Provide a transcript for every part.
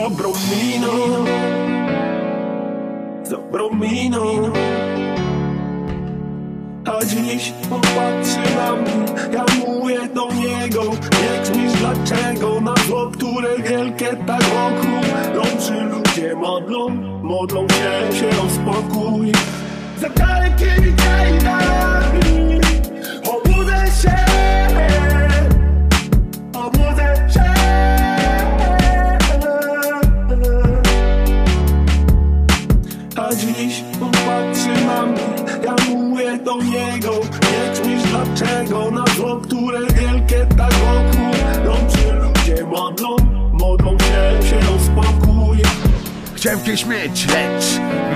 dobrą miną. Dobrą miną. A dziś on patrzy na mnie Ja mówię do niego Nie kmisz dlaczego? Na zło, które wielkie tak wokół Dobrzy ludzie modlą Modlą się, się o spokój. Za dalekimi krainami Dziś on patrzy na mnie Ja mówię do niego Nie kmisz dlaczego Na zło, które wielkie tak wokół Dobrzy ludzie modlą Modlą się, się o spokój Chciałem kiedyś mieć, lecz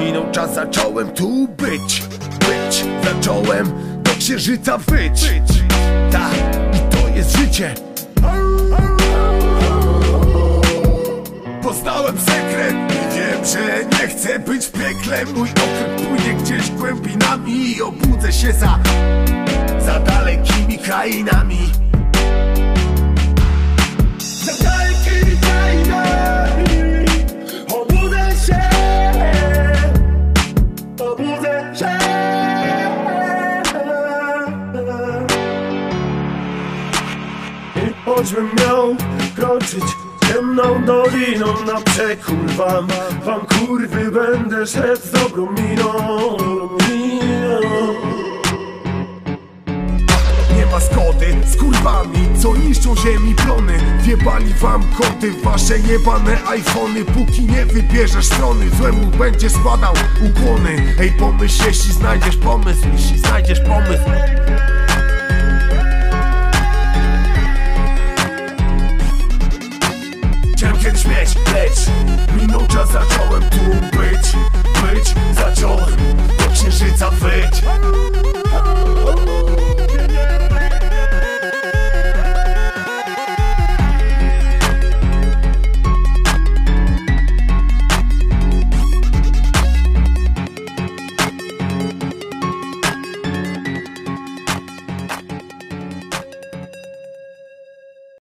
minął czas, zacząłem tu być. Być, zacząłem do księżyca wyć. Tak, i to jest życie Poznałem sekret i wiem, że nie chcę być w piekle. Mój okręt płynie gdzieś głębinami I obudzę się za, za dalekimi krainami. Za dalekimi krainami Obudzę się. Obudzę się. I choćbym miał kroczyć ciemną doliną na przekór wam. Wam kurwy będę szedł z dobrą miną. Nie ma zgody z kurwami, co niszczą ziemi plony. Wiebali wam koty, wasze jebane iPhony. Póki nie wybierzesz strony, złemu będzie składał ukłony. Ej pomyśl, jeśli znajdziesz pomysł, jeśli znajdziesz pomysł więc śmieć leć. Minął czas, zacząłem tu być.